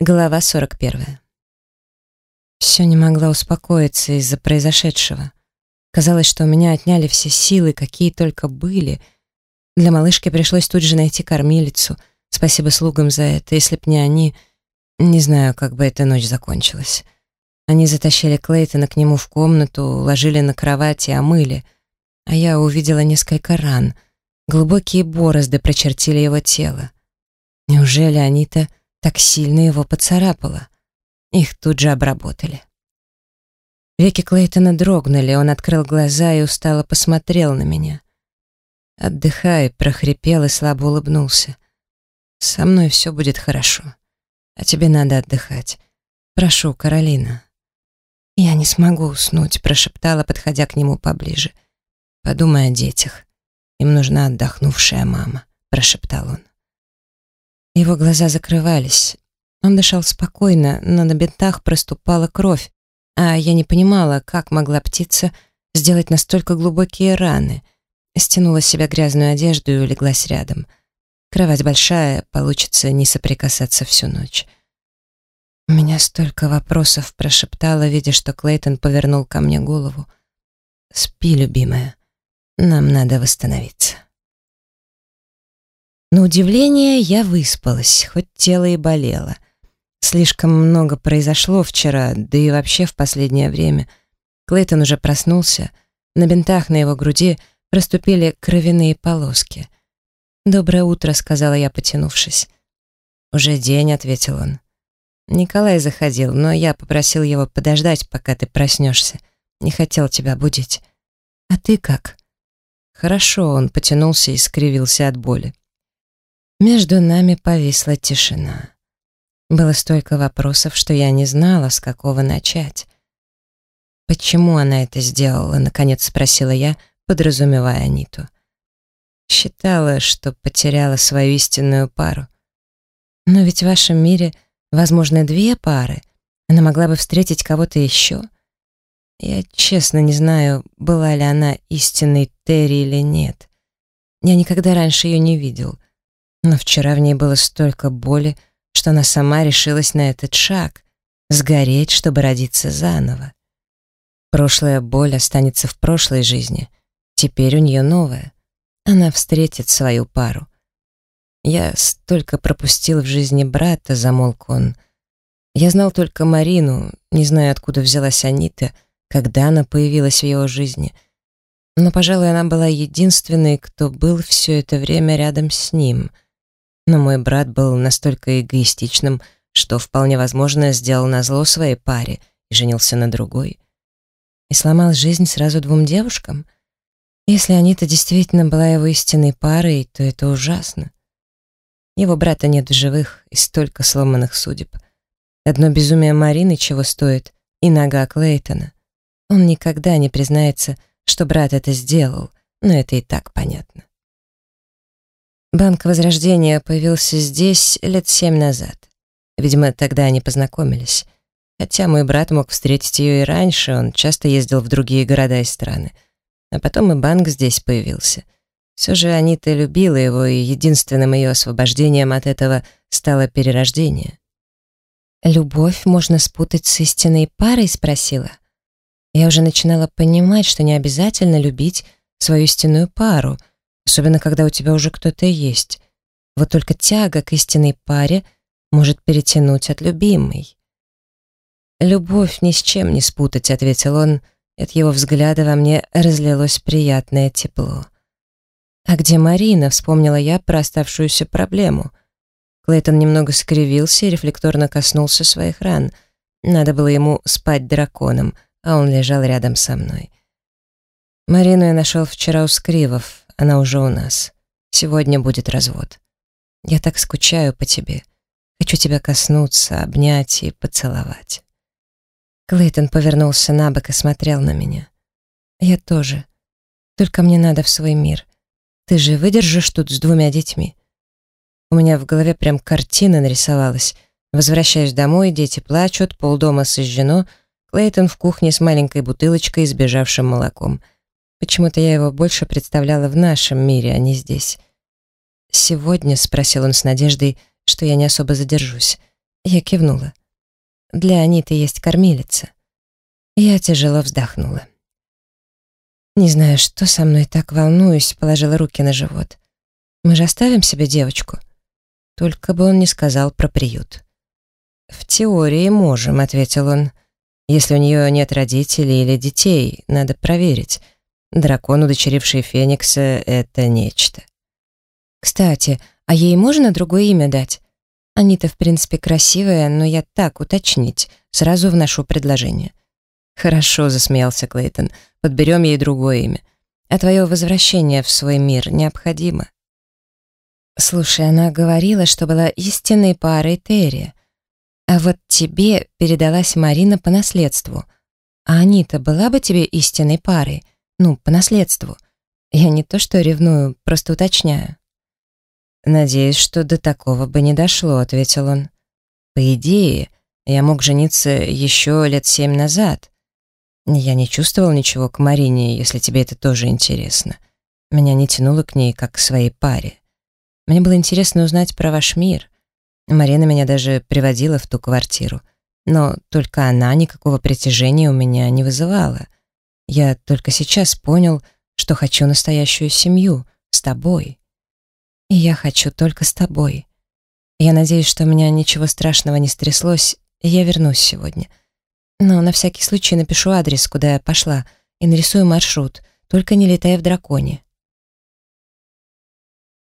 Глава 41. Все не могла успокоиться из-за произошедшего. Казалось, что у меня отняли все силы, какие только были. Для малышки пришлось тут же найти кормилицу. Спасибо слугам за это. Если б не они, не знаю, как бы эта ночь закончилась. Они затащили Клейтона к нему в комнату, уложили на кровать и омыли. А я увидела несколько ран. Глубокие борозды прочертили его тело. Неужели они-то так сильно его поцарапало. Их тут же обработали. Веки Клейтона дрогнули, он открыл глаза и устало посмотрел на меня. «Отдыхай», — прохрипел и слабо улыбнулся. «Со мной все будет хорошо, а тебе надо отдыхать. Прошу, Каролина». «Я не смогу уснуть», — прошептала, подходя к нему поближе. «Подумай о детях. Им нужна отдохнувшая мама», — прошептал он. Его глаза закрывались. Он дышал спокойно, но на бинтах проступала кровь, а я не понимала, как могла птица сделать настолько глубокие раны. Стянула с себя грязную одежду и улеглась рядом. Кровать большая, получится не соприкасаться всю ночь. «У меня столько вопросов», — прошептала, видя, что Клейтон повернул ко мне голову. «Спи, любимая. Нам надо восстановиться». На удивление я выспалась, хоть тело и болело. Слишком много произошло вчера, да и вообще в последнее время. Клейтон уже проснулся. На бинтах на его груди проступили кровяные полоски. «Доброе утро», — сказала я, потянувшись. «Уже день», — ответил он. Николай заходил, но я попросил его подождать, пока ты проснешься. Не хотел тебя будить. А ты как? Хорошо, он потянулся и скривился от боли. Между нами повисла тишина. Было столько вопросов, что я не знала, с какого начать. «Почему она это сделала?» — наконец спросила я, подразумевая Аниту. Считала, что потеряла свою истинную пару. Но ведь в вашем мире возможны две пары. Она могла бы встретить кого-то еще. Я честно не знаю, была ли она истинной Терри или нет. Я никогда раньше ее не видел — но вчера в ней было столько боли, что она сама решилась на этот шаг — сгореть, чтобы родиться заново. Прошлая боль останется в прошлой жизни. Теперь у нее новая. Она встретит свою пару. Я столько пропустил в жизни брата, замолк он. Я знал только Марину, не знаю, откуда взялась Анита, когда она появилась в его жизни. Но, пожалуй, она была единственной, кто был все это время рядом с ним — но мой брат был настолько эгоистичным, что вполне возможно сделал назло своей паре и женился на другой. И сломал жизнь сразу двум девушкам? Если Анита действительно была его истинной парой, то это ужасно. Его брата нет в живых, и столько сломанных судеб. Одно безумие Марины чего стоит, и нога Клейтона. Он никогда не признается, что брат это сделал, но это и так понятно. Банк Возрождения появился здесь лет семь назад. Видимо, тогда они познакомились. Хотя мой брат мог встретить ее и раньше, он часто ездил в другие города и страны. А потом и банк здесь появился. Все же Анита любила его, и единственным ее освобождением от этого стало перерождение. «Любовь можно спутать с истинной парой?» — спросила. Я уже начинала понимать, что не обязательно любить свою истинную пару — особенно когда у тебя уже кто-то есть. Вот только тяга к истинной паре может перетянуть от любимой. «Любовь ни с чем не спутать», — ответил он, от его взгляда во мне разлилось приятное тепло. «А где Марина?» — вспомнила я про оставшуюся проблему. Клейтон немного скривился и рефлекторно коснулся своих ран. Надо было ему спать драконом, а он лежал рядом со мной. Марину я нашел вчера у Скривов. Она уже у нас. Сегодня будет развод. Я так скучаю по тебе. Хочу тебя коснуться, обнять и поцеловать. Клейтон повернулся на бок и смотрел на меня. Я тоже. Только мне надо в свой мир. Ты же выдержишь тут с двумя детьми? У меня в голове прям картина нарисовалась. Возвращаюсь домой, дети плачут, полдома сожжено, Клейтон в кухне с маленькой бутылочкой и сбежавшим молоком — Почему-то я его больше представляла в нашем мире, а не здесь. «Сегодня?» — спросил он с надеждой, что я не особо задержусь. Я кивнула. Для Аниты есть кормилица. Я тяжело вздохнула. Не знаю, что со мной так волнуюсь, положила руки на живот. Мы же оставим себе девочку. Только бы он не сказал про приют. «В теории можем», — ответил он. «Если у нее нет родителей или детей, надо проверить. Дракон, удочеривший Феникса, — это нечто». «Кстати, а ей можно другое имя дать? Анита, в принципе, красивая, но я так, уточнить. Сразу вношу предложение». «Хорошо», — засмеялся Клейтон. «Подберем ей другое имя. А твое возвращение в свой мир необходимо». «Слушай, она говорила, что была истинной парой Терри. А вот тебе передалась Марина по наследству. А Анита была бы тебе истинной парой? Ну, по наследству. Я не то что ревную, просто уточняю». «Надеюсь, что до такого бы не дошло», — ответил он. «По идее, я мог жениться еще лет семь назад. Я не чувствовал ничего к Марине, если тебе это тоже интересно. Меня не тянуло к ней, как к своей паре. Мне было интересно узнать про ваш мир. Марина меня даже приводила в ту квартиру. Но только она никакого притяжения у меня не вызывала. Я только сейчас понял, что хочу настоящую семью с тобой. И я хочу только с тобой. Я надеюсь, что у меня ничего страшного не стряслось, и я вернусь сегодня. Но на всякий случай напишу адрес, куда я пошла, и нарисую маршрут, только не летая в драконе.